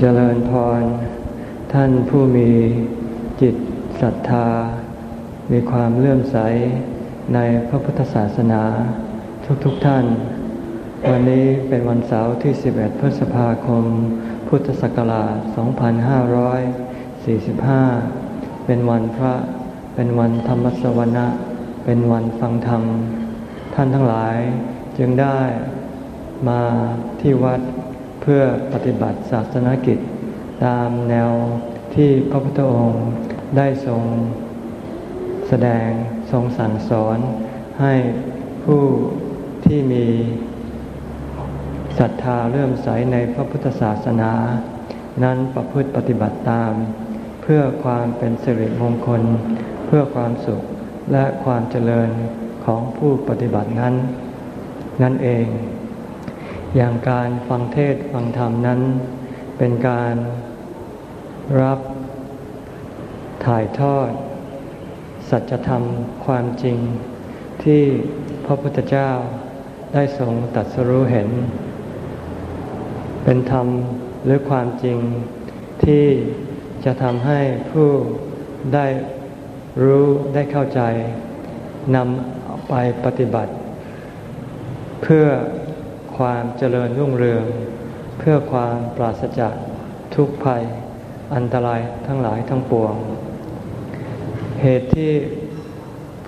เจริญพร ท่านผู้มีจิตศรัทธา มีความเลื่อมใสในพระพุทธศาสนาทุกๆทท่าน วันนี้เป็นวันเสาร์ที่ 11 พฤษภาคม พุทธศักราช 2545 เป็นวันพระ เป็นวันธรรมสวนะ เป็นวันฟังธรรม ท่านทั้งหลายจึงได้มาที่วัด เพื่อปฏิบัติศาสนกิจ ตามแนวที่พระพุทธองค์ได้ทรง แสดงทรงสั่งสอน ให้ผู้ที่มีศรัทธาเริ่มใสในพระพุทธศาสนา นั้นประพฤติปฏิบัติตาม เพื่อความเป็นสิริมงคล เพื่อความสุขและความเจริญของผู้ปฏิบัตินั้น นั่นเอง อย่างการฟังเทศฟังธรรมนั้น เป็นการรับถ่ายทอด สัจธรรมความจริง ที่พระพุทธเจ้าได้ทรงตัดสรู้เห็น เป็นธรรมหรือความจริงที่จะทำให้ผู้ได้รู้ได้เข้าใจนำไปปฏิบัติ เพื่อ ความเจริญรุ่งเรือง เพื่อความปราศจากทุกภัย อันตรายทั้งหลายทั้งปวง เหตุที่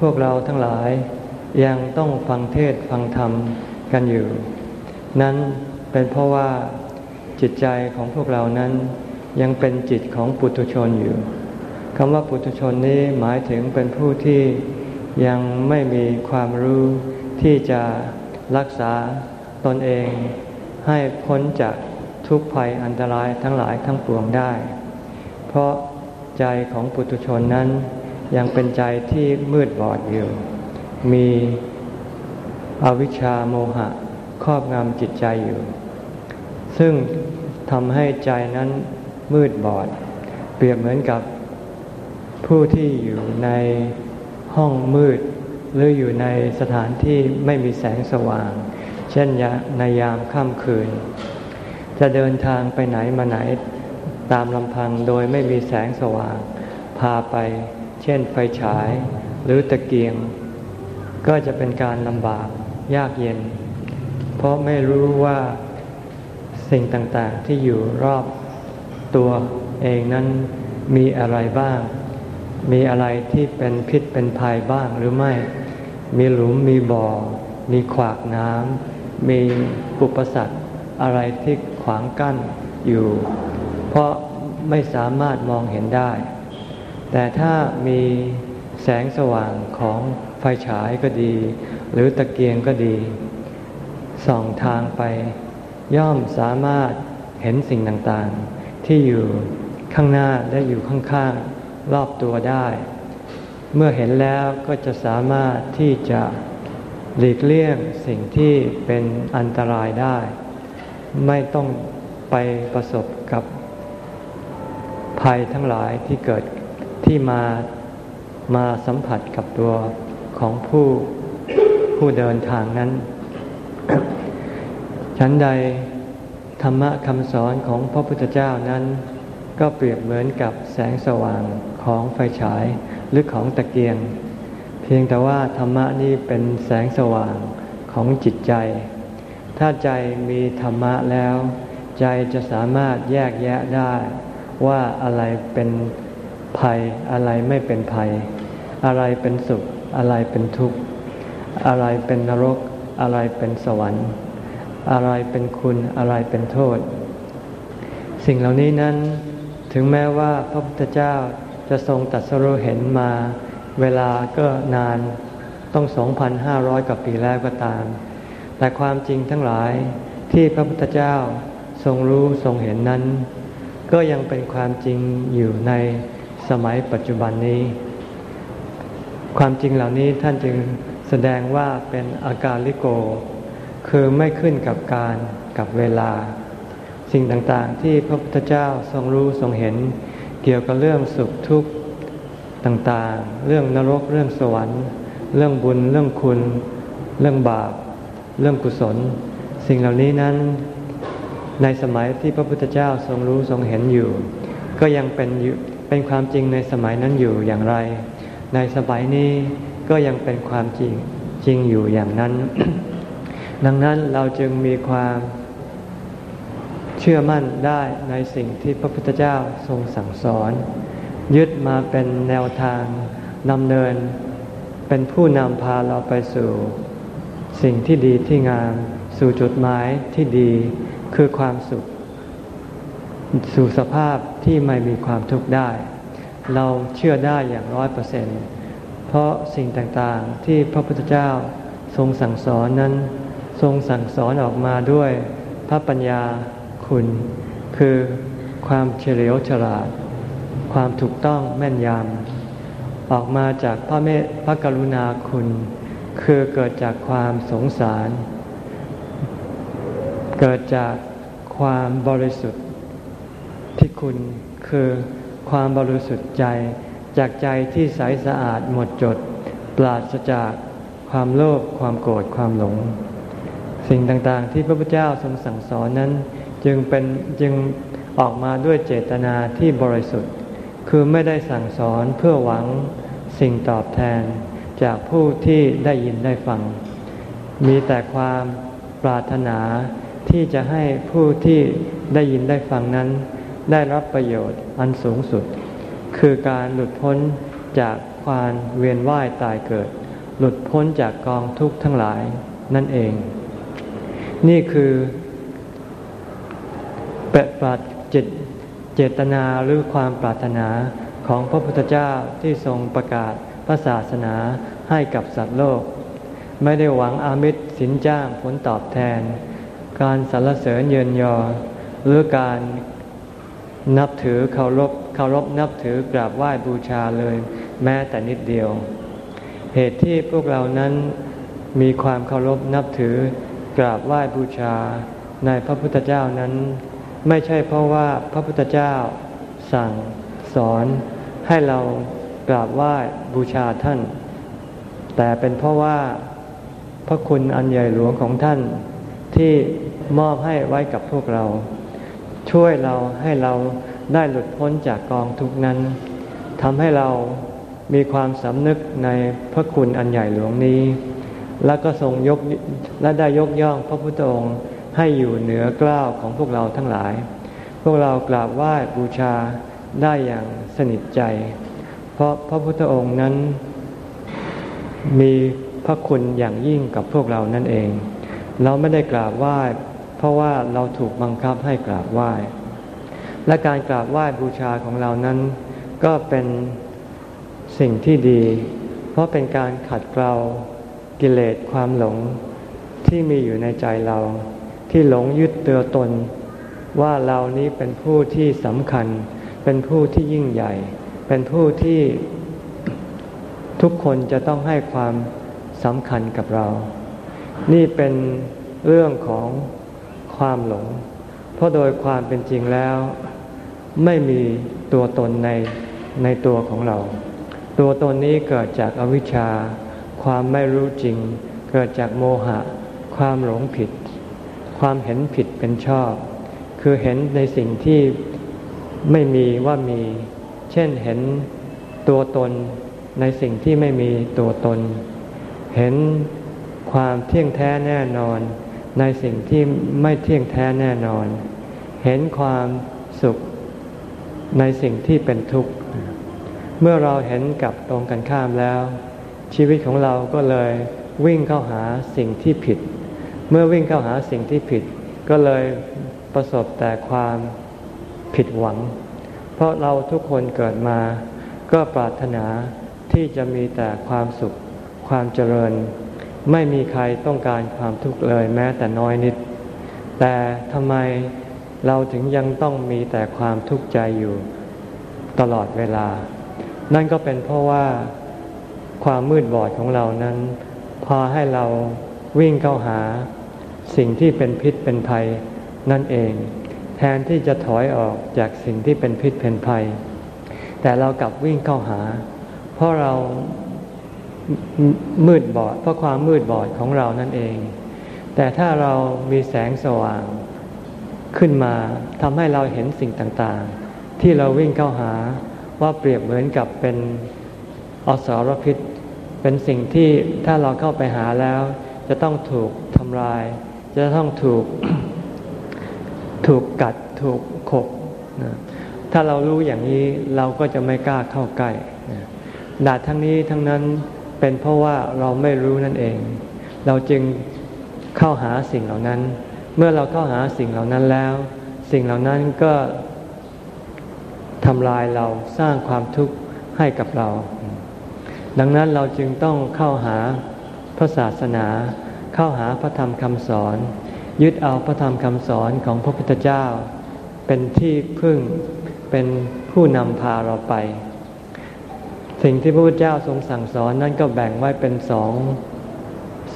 พวกเราทั้งหลายยังต้องฟังเทศฟังธรรมกันอยู่ นั้นเป็นเพราะว่าจิตใจของพวกเรานั้นยังเป็นจิตของปุถุชนอยู่คำว่าปุถุชนนี้หมายถึงเป็นผู้ที่ยังไม่มีความรู้ที่จะรักษา ตนเองให้พ้นจากทุกภัยอันตรายทั้งหลายทั้งปวงได้ เพราะใจของปุถุชนนั้นยังเป็นใจที่มืดบอดอยู่ มีอวิชชาโมหะครอบงำจิตใจอยู่ ซึ่งทำให้ใจนั้นมืดบอด เปรียบเหมือนกับผู้ที่อยู่ในห้องมืด หรืออยู่ในสถานที่ไม่มีแสงสว่าง เช่นในยามค่ำคืน จะเดินทางไปไหนมาไหนตามลำพังโดยไม่มีแสงสว่าง พาไป เช่นไฟฉาย หรือตะเกียง ก็จะเป็นการลำบากยากเย็น เพราะไม่รู้ว่าสิ่งต่างๆที่อยู่รอบตัวเองนั้นมีอะไรบ้าง มีอะไรที่เป็นพิษเป็นภัยบ้างหรือไม่ มีหลุมมีบ่อ มีขวากน้ำ มีอุปสรรคอะไรที่ขวางกั้นอยู่ เพราะไม่สามารถมองเห็นได้ แต่ถ้ามีแสงสว่างของไฟฉายก็ดี หรือตะเกียงก็ดี ส่องทางไป ย่อมสามารถเห็นสิ่งต่างๆ ที่อยู่ข้างหน้าและอยู่ข้างๆรอบตัวได้ เมื่อเห็นแล้วก็จะสามารถที่จะ หลีกเลี่ยงสิ่งที่เป็นอันตรายได้ ไม่ต้องไปประสบกับภัยทั้งหลายที่เกิดที่มามาสัมผัสกับตัวของผู้ผู้เดินทางนั้นฉันใดธรรมะคำสอนของพระพุทธเจ้านั้น ก็เปรียบเหมือนกับแสงสว่างของไฟฉายหรือของตะเกียง เพียงแต่ว่าธรรมะนี้เป็นแสงสว่างของจิตใจ ถ้าใจมีธรรมะแล้ว ใจจะสามารถแยกแยะได้ว่าอะไรเป็นภัย อะไรไม่เป็นภัย อะไรเป็นสุข อะไรเป็นทุกข์ อะไรเป็นนรก อะไรเป็นสวรรค์ อะไรเป็นคุณอะไรเป็นโทษ สิ่งเหล่านี้นั้นถึงแม้ว่าพระพุทธเจ้าจะทรงตัดสรุเห็นมา เวลาก็นานต้อง 2,500 กว่าปีแล้วก็ตาม แต่ความจริงทั้งหลายที่พระพุทธเจ้าทรงรู้ทรงเห็นนั้น ก็ยังเป็นความจริงอยู่ในสมัยปัจจุบันนี้ ความจริงเหล่านี้ท่านจึงแสดงว่าเป็นอาการลิโก คือไม่ขึ้นกับการกับเวลา สิ่งต่างๆที่พระพุทธเจ้าทรงรู้ทรงเห็น เกี่ยวกับเรื่องสุขทุกข์ ต่างๆ เรื่องนรกเรื่องสวรรค์ เรื่องบุญเรื่องคุณ เรื่องบาป เรื่องกุศล สิ่งเหล่านี้นั้น ในสมัยที่พระพุทธเจ้าทรงรู้ทรงเห็นอยู่ ก็ยังเป็นเป็นความจริงในสมัยนั้นอยู่อย่างไร ในสมัยนี้ก็ยังเป็นความจริงจริงอยู่อย่างนั้น ดังนั้นเราจึงมีความเชื่อมั่นได้ในสิ่งที่พระพุทธเจ้าทรงสั่งสอน ยึดมาเป็นแนวทางนำเนิน เป็นผู้นำพาเราไปสู่ สิ่งที่ดีที่งาม สู่จุดหมายที่ดีคือความสุข สู่สภาพที่ไม่มีความทุกข์ได้ เราเชื่อได้อย่างร้อยเปอร์เซ็นต์เพราะสิ่งต่างๆที่พระพุทธเจ้าทรงสั่งสอนนั้น ทรงสั่งสอนออกมาด้วยพระปัญญาคุณ คือความเฉลียวฉลาด ความถูกต้องแม่นยำออกมาจากพระเมตพระกรุณาคุณ คือเกิดจากความสงสาร เกิดจากความบริสุทธิ์ที่คุณคือความบริสุทธิ์ใจจากใจที่ใสสะอาดหมดจด ปราศจากความโลภความโกรธความหลง สิ่งต่างๆ ที่พระพุทธเจ้าทรงสั่งสอนนั้น จึงเป็นจึงออกมาด้วยเจตนาที่บริสุทธิ์ คือไม่ได้สั่งสอนเพื่อหวังสิ่งตอบแทนจากผู้ที่ได้ยินได้ฟัง มีแต่ความปรารถนาที่จะให้ผู้ที่ได้ยินได้ฟังนั้น ได้รับประโยชน์อันสูงสุด คือการหลุดพ้นจากความเวียนว่ายตายเกิด หลุดพ้นจากกองทุกข์ทั้งหลายนั่นเอง นี่คือเปปรัจิต เจตนาหรือความปรารถนาของพระพุทธเจ้าที่ทรงประกาศพระศาสนาให้กับสัตว์โลก ไม่ได้หวังอามิตรสินจ้างผลตอบแทน การสรรเสริญเยินยอ หรือการนับถือเคารพเคารพนับถือกราบไหว้บูชาเลย แม้แต่นิดเดียว เหตุที่พวกเรานั้นมีความเคารพนับถือกราบไหว้บูชาในพระพุทธเจ้านั้น ไม่ใช่เพราะว่าพระพุทธเจ้าสั่งสอนให้เรากราบไหว้บูชาท่าน แต่เป็นเพราะว่าพระคุณอันใหญ่หลวงของท่านที่มอบให้ไว้กับพวกเรา ช่วยเราให้เราได้หลุดพ้นจากกองทุกนั้นทำให้เรามีความสำนึกในพระคุณอันใหญ่หลวงนี้ และก็ทรงยกและได้ยกย่องพระพุทธองค์ ให้อยู่เหนือกล้าวของพวกเราทั้งหลาย พวกเรากราบไหว้บูชาได้อย่างสนิทใจ เพราะพระพุทธองค์นั้น มีพระคุณอย่างยิ่งกับพวกเรานั่นเอง เราไม่ได้กราบไหว้เพราะว่าเราถูกบังคับให้กราบไหว้ และการกราบไหว้บูชาของเรานั้น ก็เป็นสิ่งที่ดี เพราะเป็นการขัดเกลากิเลสความหลงที่มีอยู่ในใจเรา ที่หลงยึดตือตน ว่าเรานี้เป็นผู้ที่สำคัญ เป็นผู้ที่ยิ่งใหญ่ เป็นผู้ที่ทุกคนจะต้องให้ความสำคัญกับเรา นี่เป็นเรื่องของความหลง เพราะโดยความเป็นจริงแล้ว ไม่มีตัวตนในในตัวของเรา ตัวตนนี้เกิดจากอวิชชา ความไม่รู้จริง เกิดจากโมหะ ความหลงผิด ความเห็นผิดเป็นชอบ คือเห็นในสิ่งที่ไม่มีว่ามี เช่นเห็นตัวตนในสิ่งที่ไม่มีตัวตน เห็นความเที่ยงแท้แน่นอน ในสิ่งที่ไม่เที่ยงแท้แน่นอน เห็นความสุขในสิ่งที่เป็นทุกข์ เมื่อเราเห็นกับตรงกันข้ามแล้ว ชีวิตของเราก็เลยวิ่งเข้าหาสิ่งที่ผิด เมื่อวิ่งเข้าหาสิ่งที่ผิด ก็เลยประสบแต่ความผิดหวัง เพราะเราทุกคนเกิดมา ก็ปรารถนาที่จะมีแต่ความสุข ความเจริญ ไม่มีใครต้องการความทุกข์เลยแม้แต่น้อยนิด แต่ทำไมเราถึงยังต้องมีแต่ความทุกข์ใจอยู่ตลอดเวลา นั่นก็เป็นเพราะว่าความมืดบอดของเรานั้นพอให้เรา วิ่งเข้าหา สิ่งที่เป็นพิษเป็นภัยนั่นเอง แทนที่จะถอยออกจากสิ่งที่เป็นพิษเป็นภัย แต่เรากลับวิ่งเข้าหา เพราะเรามืดบอด เพราะความมืดบอดของเรานั่นเอง แต่ถ้าเรามีแสงสว่างขึ้นมาทำให้เราเห็นสิ่งต่างๆ ที่เราวิ่งเข้าหาว่าเปรียบเหมือนกับเป็นอสรพิษ เป็นสิ่งที่ถ้าเราเข้าไปหาแล้ว จะต้องถูกทำลาย จะต้องถูกถูกกัดถูกขบนะถ้าเรารู้อย่างนี้เราก็จะไม่กล้าเข้าใกล้ดาทั้งนี้ทั้งนั้นเป็นเพราะว่าเราไม่รู้นั่นเอง เราจึงเข้าหาสิ่งเหล่านั้น เมื่อเราเข้าหาสิ่งเหล่านั้นแล้ว สิ่งเหล่านั้นก็ทำลายเราสร้างความทุกข์ให้กับเรา ดังนั้นเราจึงต้องเข้าหา พระศาสนาเข้าหาพระธรรมคำสอน ยึดเอาพระธรรมคำสอนของพระพุทธเจ้า เป็นที่พึ่งเป็นผู้นำพาเราไป สิ่งที่พระพุทธเจ้าทรงสั่งสอนนั้นก็แบ่งไว้เป็นสอง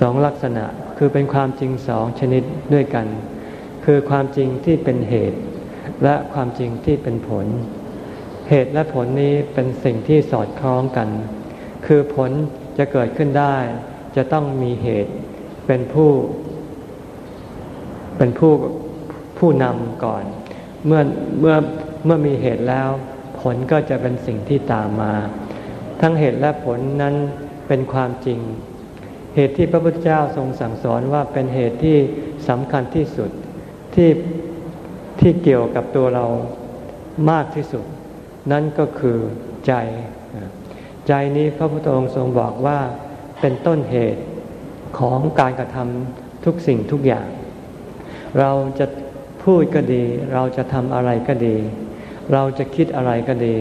สองลักษณะคือเป็นความจริงสองชนิดด้วยกัน คือความจริงที่เป็นเหตุ และความจริงที่เป็นผล เหตุและผลนี้เป็นสิ่งที่สอดคล้องกัน คือผลจะเกิดขึ้นได้ จะต้องมีเหตุเป็นผู้ เป็นผู้ผู้นำก่อน เมื่อเมื่อเมื่อมีเหตุแล้ว ผลก็จะเป็นสิ่งที่ตามมา ทั้งเหตุและผลนั้นเป็นความจริง เหตุที่พระพุทธเจ้าทรงสั่งสอนว่าเป็นเหตุที่สำคัญที่สุดที่ที่เกี่ยวกับตัวเรามากที่สุด นั่นก็คือใจ ใจนี้พระพุทธองค์ทรงบอกว่า เป็นต้นเหตุของการกระทำทุกสิ่งทุกอย่าง เราจะพูดก็ดี เราจะทำอะไรก็ดี เราจะคิดอะไรก็ดี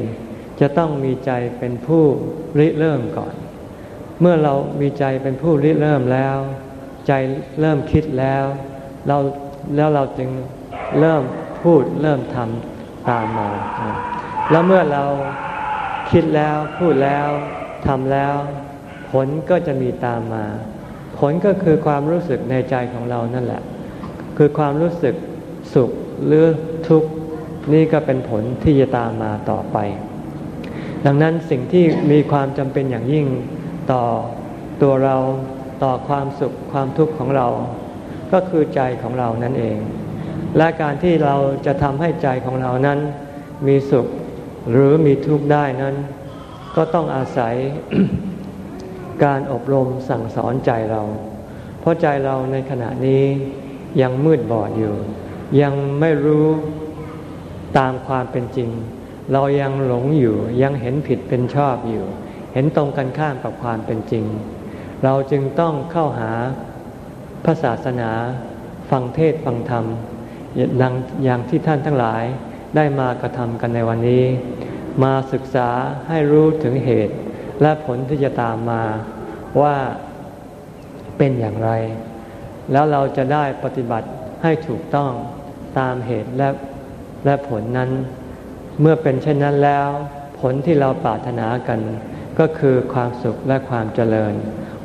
จะต้องมีใจเป็นผู้ริเริ่มก่อน เมื่อเรามีใจเป็นผู้ริเริ่มแล้ว ใจเริ่มคิดแล้วเราแล้วเราจึงเริ่มพูดเริ่มทำตามมา แล้วเมื่อเราคิดแล้วพูดแล้วทำแล้ว ผลก็จะมีตามมา ผลก็คือความรู้สึกในใจของเรานั่นแหละ คือความรู้สึกสุขหรือทุกข์นี่ก็เป็นผลที่จะตามมาต่อไป ดังนั้นสิ่งที่มีความจำเป็นอย่างยิ่งต่อตัวเราต่อความสุขความทุกข์ของเรา ก็คือใจของเรานั่นเอง และการที่เราจะทำให้ใจของเรานั้น มีสุขหรือมีทุกข์ได้นั้น ก็ต้องอาศัย การอบรมสั่งสอนใจเรา เพราะใจเราในขณะนี้ยังมืดบอดอยู่ ยังไม่รู้ตามความเป็นจริง เรายังหลงอยู่ยังเห็นผิดเป็นชอบอยู่ เห็นตรงกันข้ามกับความเป็นจริง เราจึงต้องเข้าหาพระศาสนา ฟังเทศฟังธรรมดังอย่างที่ท่านทั้งหลายได้มากระทำกันในวันนี้ มาศึกษาให้รู้ถึงเหตุ และผลที่จะตามมาว่าเป็นอย่างไร แล้วเราจะได้ปฏิบัติให้ถูกต้องตามเหตุและและผลนั้น เมื่อเป็นเช่นนั้นแล้ว ผลที่เราปรารถนากัน ก็คือความสุขและความเจริญ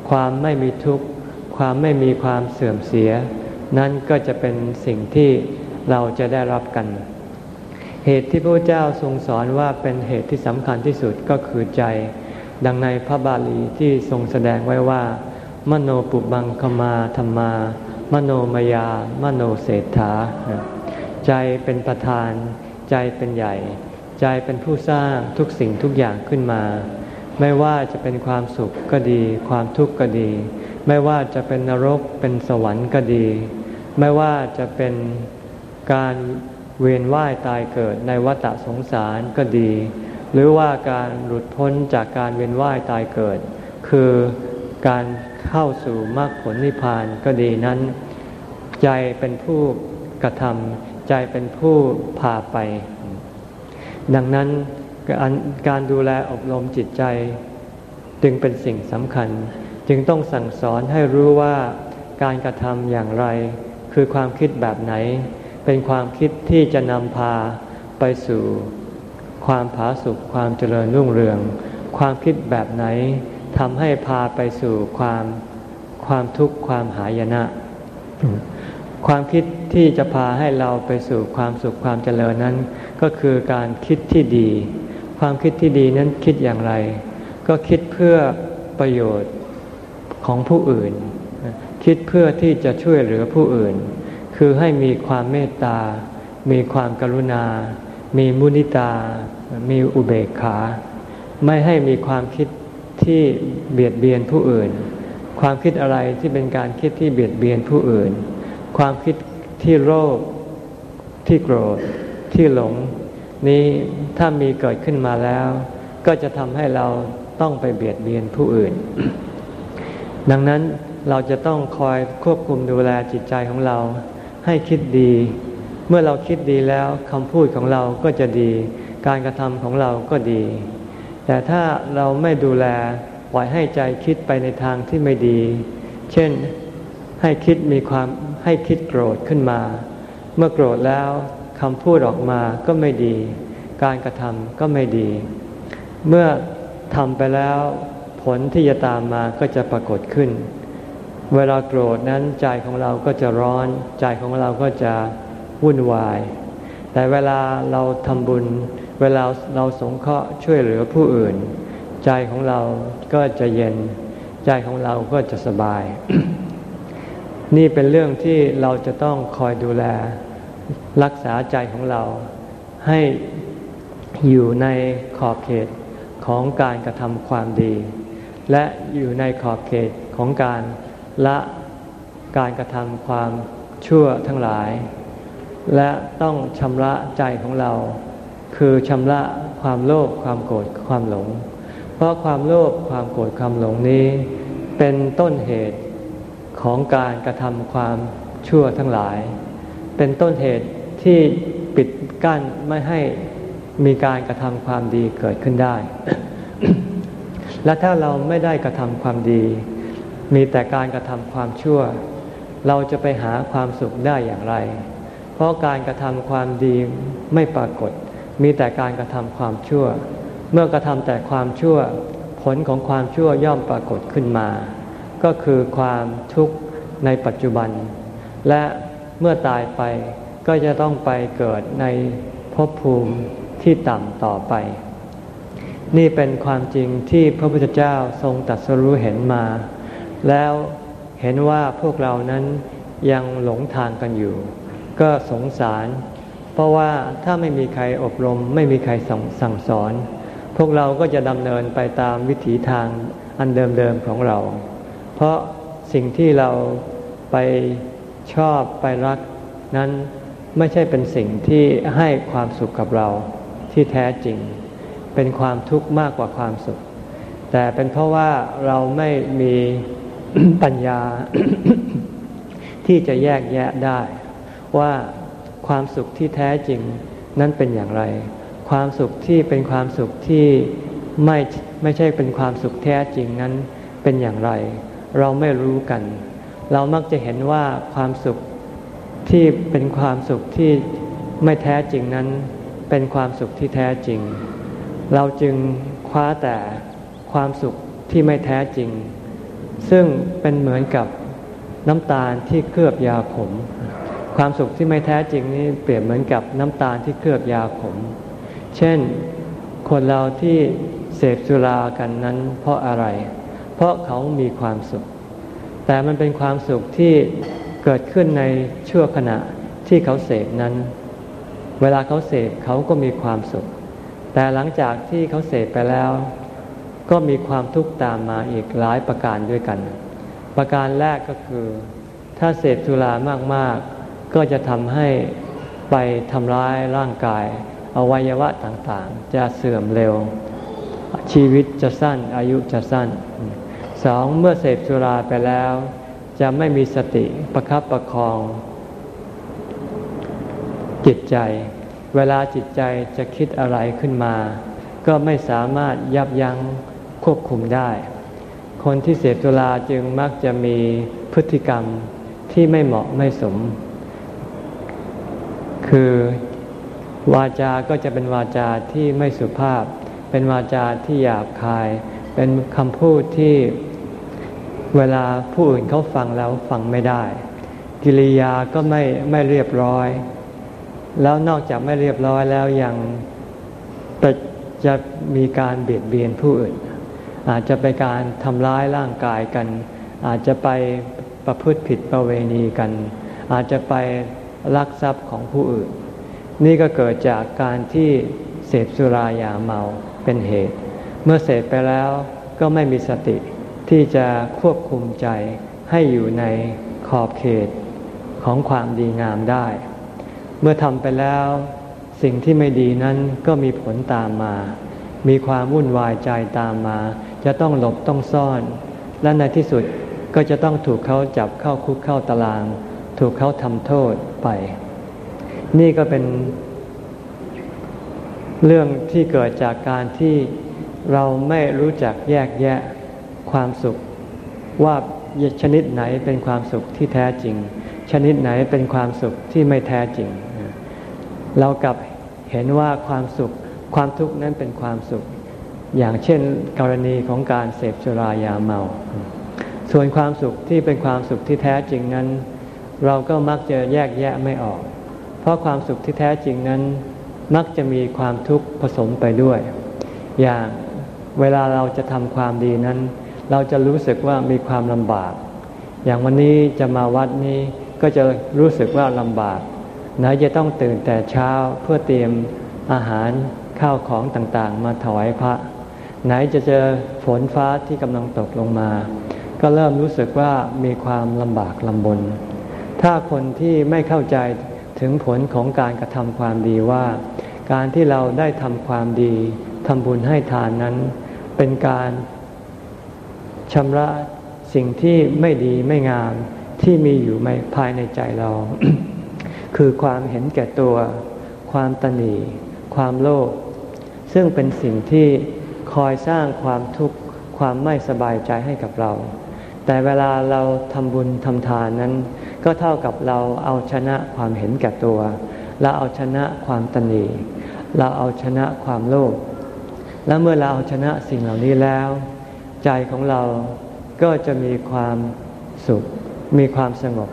ความไม่มีทุกข์ ความไม่มีความเสื่อมเสีย นั่นก็จะเป็นสิ่งที่เราจะได้รับกัน เหตุที่พระเจ้าทรงสอนว่าเป็นเหตุที่สำคัญที่สุดก็คือใจ ดังในพระบาลีที่ทรงแสดงไว้ว่า มโนปุบังคมาธรรมา มโนมยา มโนเศรษฐา ใจเป็นประธาน ใจเป็นใหญ่ ใจเป็นผู้สร้างทุกสิ่งทุกอย่างขึ้นมา ไม่ว่าจะเป็นความสุขก็ดี ความทุกข์ก็ดี ไม่ว่าจะเป็นนรกเป็นสวรรค์ก็ดี ไม่ว่าจะเป็นการเวียนว่ายตายเกิดในวัฏสงสารก็ดี หรือว่าการหลุดพ้นจากการเวียนว่ายตายเกิด คือการเข้าสู่มรรคผลนิพพานก็ดีนั้น ใจเป็นผู้กระทำใจเป็นผู้พาไป ดังนั้นการดูแลอบรมจิตใจ จึงเป็นสิ่งสำคัญ จึงต้องสั่งสอนให้รู้ว่าการกระทำอย่างไร คือความคิดแบบไหน เป็นความคิดที่จะนำพาไปสู่ ความผาสุกความเจริญรุ่งเรือง ความคิดแบบไหนทำให้พาไปสู่ความความทุกข์ความหายนะ ความคิดที่จะพาให้เราไปสู่ความสุขความเจริญนั้น ก็คือการคิดที่ดี ความคิดที่ดีนั้นคิดอย่างไร ก็คิดเพื่อประโยชน์ของผู้อื่น คิดเพื่อที่จะช่วยเหลือผู้อื่น คือให้มีความเมตตา มีความกรุณา มีมุนิตา มีอุเบกขา ไม่ให้มีความคิดที่เบียดเบียนผู้อื่น ความคิดอะไรที่เป็นการคิดที่เบียดเบียนผู้อื่น ความคิดที่โลภที่โกรธ ที่หลง นี้ถ้ามีเกิดขึ้นมาแล้ว ก็จะทำให้เราต้องไปเบียดเบียนผู้อื่น ดังนั้นเราจะต้องคอยควบคุมดูแลจิตใจของเรา ให้คิดดี เมื่อเราคิดดีแล้วคำพูดของเราก็จะดี การกระทำของเราก็ดี แต่ถ้าเราไม่ดูแลปล่อยให้ใจคิดไปในทางที่ไม่ดี เช่นให้คิดมีความให้คิดโกรธขึ้นมา เมื่อโกรธแล้วคำพูดออกมาก็ไม่ดี การกระทำก็ไม่ดี เมื่อทำไปแล้วผลที่จะตามมาก็จะปรากฏขึ้น เวลาโกรธนั้นใจของเราก็จะร้อน ใจของเราก็จะ วุ่นวาย แต่เวลาเราทำบุญ เวลาเราสงเคราะห์ช่วยเหลือผู้อื่น ใจของเราก็จะเย็น ใจของเราก็จะสบาย นี่เป็นเรื่องที่เราจะต้องคอยดูแล รักษาใจของเรา ให้อยู่ในขอบเขตของการกระทำความดี และอยู่ในขอบเขตของการละการกระทำความชั่วทั้งหลาย และต้องชำระใจของเรา คือชำระความโลภความโกรธความหลง เพราะความโลภความโกรธความหลงนี้ เป็นต้นเหตุของการกระทำความชั่วทั้งหลาย เป็นต้นเหตุที่ปิดกั้นไม่ให้มีการกระทำความดีเกิดขึ้นได้ และถ้าเราไม่ได้กระทำความดี มีแต่การกระทำความชั่ว เราจะไปหาความสุขได้อย่างไร เพราะการกระทำความดีไม่ปรากฏ มีแต่การกระทำความชั่ว เมื่อกระทำแต่ความชั่ว ผลของความชั่วย่อมปรากฏขึ้นมา ก็คือความทุกข์ในปัจจุบัน และเมื่อตายไปก็จะต้องไปเกิดในภพภูมิที่ต่ำต่อไป นี่เป็นความจริงที่พระพุทธเจ้าทรงตัดสรู้เห็นมา แล้วเห็นว่าพวกเรานั้นยังหลงทางกันอยู่ ก็สงสาร เพราะว่าถ้าไม่มีใครอบรม ไม่มีใครสั่งสอน พวกเราก็จะดำเนินไปตามวิถีทางอันเดิมๆของเรา เพราะสิ่งที่เราไปชอบไปรักนั้นไม่ใช่เป็นสิ่งที่ให้ความสุขกับเราที่แท้จริง เป็นความทุกข์มากกว่าความสุข แต่เป็นเพราะว่าเราไม่มีปัญญาที่จะแยกแยะได้ ว่าความสุขที่แท้จริงนั้นเป็นอย่างไร ความสุขที่เป็นความสุขที่ไม่ไม่ใช่เป็นความสุขแท้จริงนั้นเป็นอย่างไร เราไม่รู้กัน เรามักจะเห็นว่าความสุขที่เป็นความสุขที่ไม่แท้จริงนั้น เป็นความสุขที่แท้จริง เราจึงคว้าแต่ความสุขที่ไม่แท้จริง ซึ่งเป็นเหมือนกับน้ำตาลที่เคลือบยาขม ความสุขที่ไม่แท้จริงนี้เปรียบเหมือนกับน้ำตาลที่เคลือบยาขม เช่นคนเราที่เสพสุรากันนั้นเพราะอะไร เพราะเขามีความสุข แต่มันเป็นความสุขที่เกิดขึ้นในชั่วขณะที่เขาเสพนั้น เวลาเขาเสพเขาก็มีความสุข แต่หลังจากที่เขาเสพไปแล้ว ก็มีความทุกข์ตามมาอีกหลายประการด้วยกัน ประการแรกก็คือ ถ้าเสพสุรามากๆ ก็จะทำให้ไปทำร้ายร่างกาย อวัยวะต่างๆ จะเสื่อมเร็ว ชีวิตจะสั้นอายุจะสั้นสองเมื่อเสพสุราไปแล้ว จะไม่มีสติประคับประคอง จิตใจ เวลาจิตใจจะคิดอะไรขึ้นมา ก็ไม่สามารถยับยั้งควบคุมได้ คนที่เสพสุราจึงมักจะมีพฤติกรรมที่ไม่เหมาะไม่สม คือวาจาก็จะเป็นวาจาที่ไม่สุภาพ เป็นวาจาที่หยาบคาย เป็นคำพูดที่เวลาผู้อื่นเขาฟังแล้วฟังไม่ได้ กิริยาก็ไม่ไม่เรียบร้อย แล้วนอกจากไม่เรียบร้อยแล้วยังจะมีการเบียดเบียนผู้อื่น อาจจะไปการทำร้ายร่างกายกัน อาจจะไปประพฤติผิดประเวณีกัน อาจจะไป ลักทรัพย์ของผู้อื่น นี่ก็เกิดจากการที่เสพสุรายาเมาเป็นเหตุ เมื่อเสพไปแล้วก็ไม่มีสติที่จะควบคุมใจให้อยู่ในขอบเขตของความดีงามได้ เมื่อทำไปแล้วสิ่งที่ไม่ดีนั้นก็มีผลตามมา มีความวุ่นวายใจตามมา จะต้องหลบต้องซ่อน และในที่สุดก็จะต้องถูกเขาจับเข้าคุกเข้าตาราง ถูกเขาทำโทษไป นี่ก็เป็น เรื่องที่เกิดจากการที่เราไม่รู้จักแยกแยะความสุข ว่าชนิดไหนเป็นความสุขที่แท้จริง ชนิดไหนเป็นความสุขที่ไม่แท้จริง เรากลับเห็นว่าความสุขความทุกข์นั้นเป็นความสุข อย่างเช่นกรณีของการเสพสุรายาเมา ส่วนความสุขที่เป็นความสุขที่แท้จริงนั้น เราก็มักจะแยกแยะไม่ออก เพราะความสุขที่แท้จริงนั้น มักจะมีความทุกข์ผสมไปด้วย อย่างเวลาเราจะทำความดีนั้น เราจะรู้สึกว่ามีความลำบาก อย่างวันนี้จะมาวัดนี้ก็จะรู้สึกว่าลำบากไหนจะต้องตื่นแต่เช้าเพื่อเตรียมอาหารข้าวของต่างๆ มาถวายพระ ไหนจะเจอฝนฟ้าที่กำลังตกลงมา ก็เริ่มรู้สึกว่ามีความลำบากลำบน ถ้าคนที่ไม่เข้าใจถึงผลของการกระทำความดีว่า การที่เราได้ทำความดีทำบุญให้ทานนั้น เป็นการชำระสิ่งที่ไม่ดีไม่งามที่มีอยู่ภายในใจเรา คือความเห็นแก่ตัว ความตนีความโลภซึ่งเป็นสิ่งที่คอยสร้างความทุกข์ความไม่สบายใจให้กับเรา แต่เวลาเราทำบุญทำทานนั้น ก็เท่ากับเราเอาชนะความเห็นแก่ตัว เราเอาชนะความตนีเราเอาชนะความโลภและเมื่อเราเอาชนะสิ่งเหล่านี้แล้ว ใจของเราก็จะมีความสุข มีความสงบ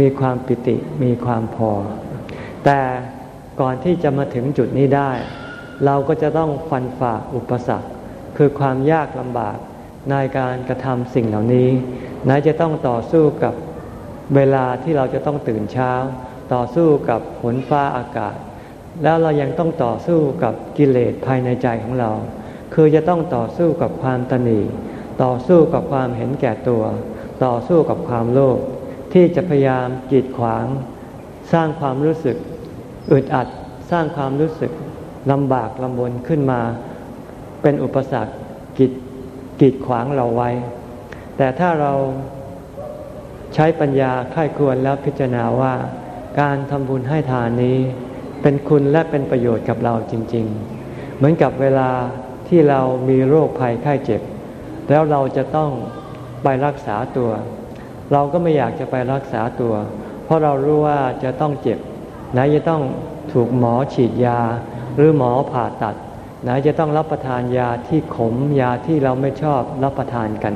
มีความปิติ มีความพอ แต่ก่อนที่จะมาถึงจุดนี้ได้ เราก็จะต้องฟันฝ่าอุปสรรค คือความยากลำบาก ในการกระทำสิ่งเหล่านี้ไหนจะต้องต่อสู้กับเวลาที่เราจะต้องตื่นเช้า ต่อสู้กับฝนฟ้าอากาศ แล้วเรายังต้องต่อสู้กับกิเลสภายในใจของเรา คือจะต้องต่อสู้กับความตนีต่อสู้กับความเห็นแก่ตัว ต่อสู้กับความโลภที่จะพยายามกีดขวาง สร้างความรู้สึกอึดอัดสร้างความรู้สึกลำบากลำบนขึ้นมา เป็นอุปสรรคกีด กีดขวางเราไว้ แต่ถ้าเราใช้ปัญญาค่ายควรแล้วพิจารณาว่าการทำบุญให้ทานนี้ เป็นคุณและเป็นประโยชน์กับเราจริง ๆ เหมือนกับเวลาที่เรามีโรคภัยไข้เจ็บ แล้วเราจะต้องไปรักษาตัว เราก็ไม่อยากจะไปรักษาตัว เพราะเรารู้ว่าจะต้องเจ็บไหนจะต้องถูกหมอฉีดยา หรือหมอผ่าตัด ไหนจะต้องรับประทานยาที่ขมยาที่เราไม่ชอบรับประทานกัน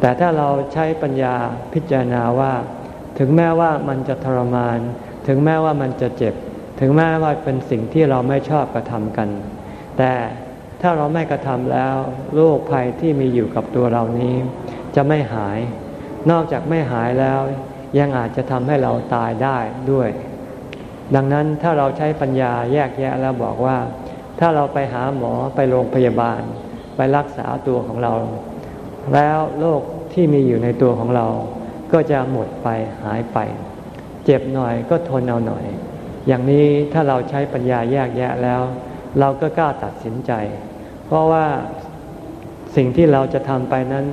แต่ถ้าเราใช้ปัญญาพิจารณาว่า ถึงแม้ว่ามันจะทรมาน ถึงแม้ว่ามันจะเจ็บ ถึงแม้ว่าเป็นสิ่งที่เราไม่ชอบกระทำกัน แต่ถ้าเราไม่กระทำแล้วโรคภัยที่มีอยู่กับตัวเรานี้ จะไม่หาย นอกจากไม่หายแล้ว ยังอาจจะทำให้เราตายได้ด้วย ดังนั้นถ้าเราใช้ปัญญาแยกแยะแล้วบอกว่า ถ้าเราไปหาหมอไปโรงพยาบาล ไปรักษาตัวของเรา แล้วโรคที่มีอยู่ในตัวของเรา ก็จะหมดไปหายไป เจ็บหน่อยก็ทนเอาหน่อย อย่างนี้ถ้าเราใช้ปัญญาแยกแยะแล้ว เราก็กล้าตัดสินใจ เพราะว่าสิ่งที่เราจะทำไปนั้น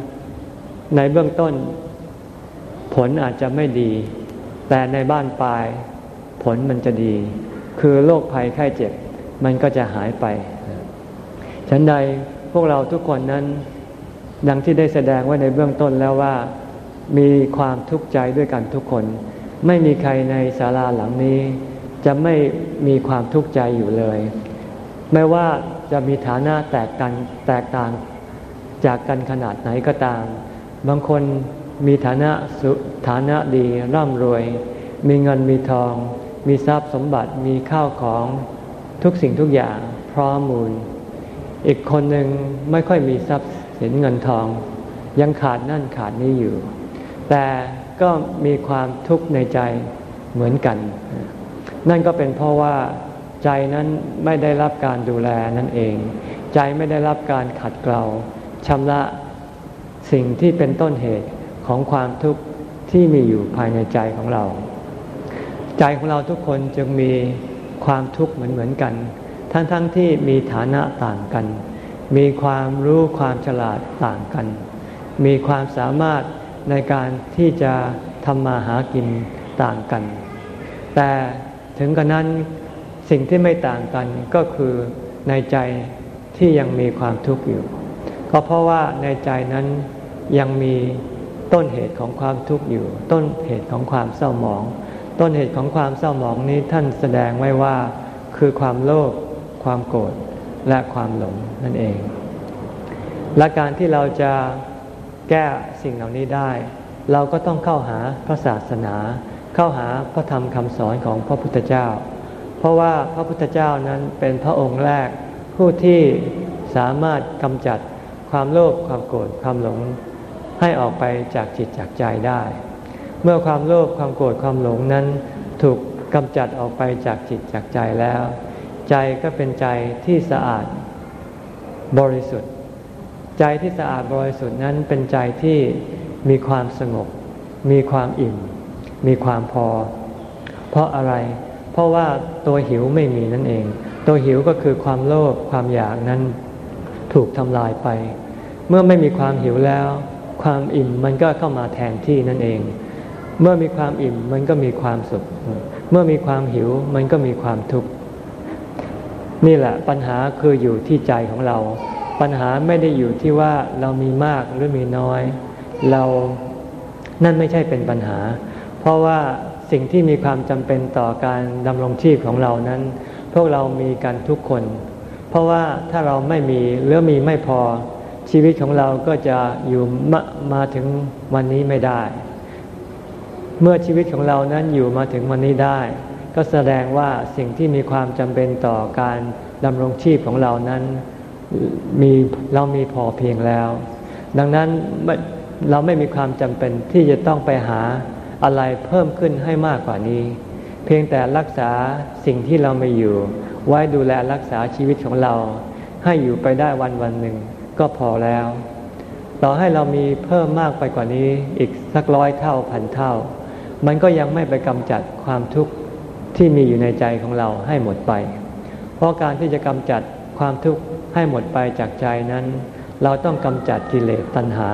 ในเบื้องต้น ผลอาจจะไม่ดี แต่ในบ้านปลาย ผลมันจะดี คือโรคภัยไข้เจ็บ มันก็จะหายไปฉันใดพวกเราทุกคนนั้นดังที่ได้แสดงไว้ในเบื้องต้นแล้วว่า มีความทุกข์ใจด้วยกันทุกคน ไม่มีใครในศาลาหลังนี้ จะไม่มีความทุกข์ใจอยู่เลย ไม่ว่าจะมีฐานะแตกกันแตกต่างจากกันขนาดไหนก็ตาม บางคนมีฐานะสุฐานะดีร่ำรวย มีเงินมีทอง มีทรัพย์สมบัติมีข้าวของ ทุกสิ่งทุกอย่างพร้อมมูล อีกคนหนึ่งไม่ค่อยมีทรัพย์สินเงินทอง ยังขาดนั่นขาดนี้อยู่ แต่ก็มีความทุกข์ในใจเหมือนกัน นั่นก็เป็นเพราะว่าใจนั้นไม่ได้รับการดูแลนั่นเอง ใจไม่ได้รับการขัดเกลาชำระสิ่งที่เป็นต้นเหตุของความทุกข์ที่มีอยู่ภายในใจของเรา ใจของเราทุกคนจึงมี ความทุกข์เหมือนเหมือนกัน ทั้งๆทที่มีฐานะต่างกัน มีความรู้ความฉลาดต่างกัน มีความสามารถในการที่จะทำมาหากินต่างกัน แต่ถึงกระนั้นสิ่งที่ไม่ต่างกันก็คือในใจที่ยังมีความทุกข์อยู่ ก็เพราะว่าในใจนั้นยังมีต้นเหตุของความทุกข์อยู่ ต้นเหตุของความเศร้าหมอง ต้นเหตุของความเศร้าหมองนี้ท่านแสดงไว้ว่าคือความโลภความโกรธและความหลงนั่นเอง และการที่เราจะแก้สิ่งเหล่านี้ได้ เราก็ต้องเข้าหาพระศาสนา เข้าหาพระธรรมคำสอนของพระพุทธเจ้า เพราะว่าพระพุทธเจ้านั้นเป็นพระองค์แรกผู้ที่สามารถกำจัดความโลภความโกรธความหลงให้ออกไปจากจิตจากใจได้ เมื่อความโลภความโกรธความหลงนั้น ถูกกำจัดออกไปจากจิตจากใจแล้ว ใจก็เป็นใจที่สะอาดบริสุทธิ์ ใจที่สะอาดบริสุทธิ์นั้นเป็นใจที่มีความสงบ มีความอิ่ม มีความพอ เพราะอะไร เพราะว่าตัวหิวไม่มีนั่นเอง ตัวหิวก็คือความโลภความอยากนั้นถูกทำลายไป เมื่อไม่มีความหิวแล้ว ความอิ่มมันก็เข้ามาแทนที่นั่นเอง เมื่อมีความอิ่มมันก็มีความสุข เมื่อมีความหิวมันก็มีความทุกข์นี่แหละปัญหาคืออยู่ที่ใจของเรา ปัญหาไม่ได้อยู่ที่ว่าเรามีมากหรือมีน้อย เรานั่นไม่ใช่เป็นปัญหา เพราะว่าสิ่งที่มีความจำเป็นต่อการดำรงชีพของเรานั้น พวกเรามีกันทุกคน เพราะว่าถ้าเราไม่มีหรือมีไม่พอชีวิตของเราก็จะอยู่มามาถึงวันนี้ไม่ได้ เมื่อชีวิตของเรานั้นอยู่มาถึงวันนี้ได้ ก็แสดงว่าสิ่งที่มีความจำเป็นต่อการดำรงชีพของเรานั้นมีเรามีพอเพียงแล้ว ดังนั้นเราไม่มีความจำเป็นที่จะต้องไปหาอะไรเพิ่มขึ้นให้มากกว่านี้ เพียงแต่รักษาสิ่งที่เราไม่อยู่ ไว้ดูแลรักษาชีวิตของเรา ให้อยู่ไปได้วันวันหนึ่งก็พอแล้ว ต่อให้เรามีเพิ่มมากไปกว่านี้อีกสักร้อยเท่าพันเท่า มันก็ยังไม่ไปกำจัดความทุกข์ที่มีอยู่ในใจของเราให้หมดไป เพราะการที่จะกำจัดความทุกข์ให้หมดไปจากใจนั้น เราต้องกำจัดกิเลสตัณหา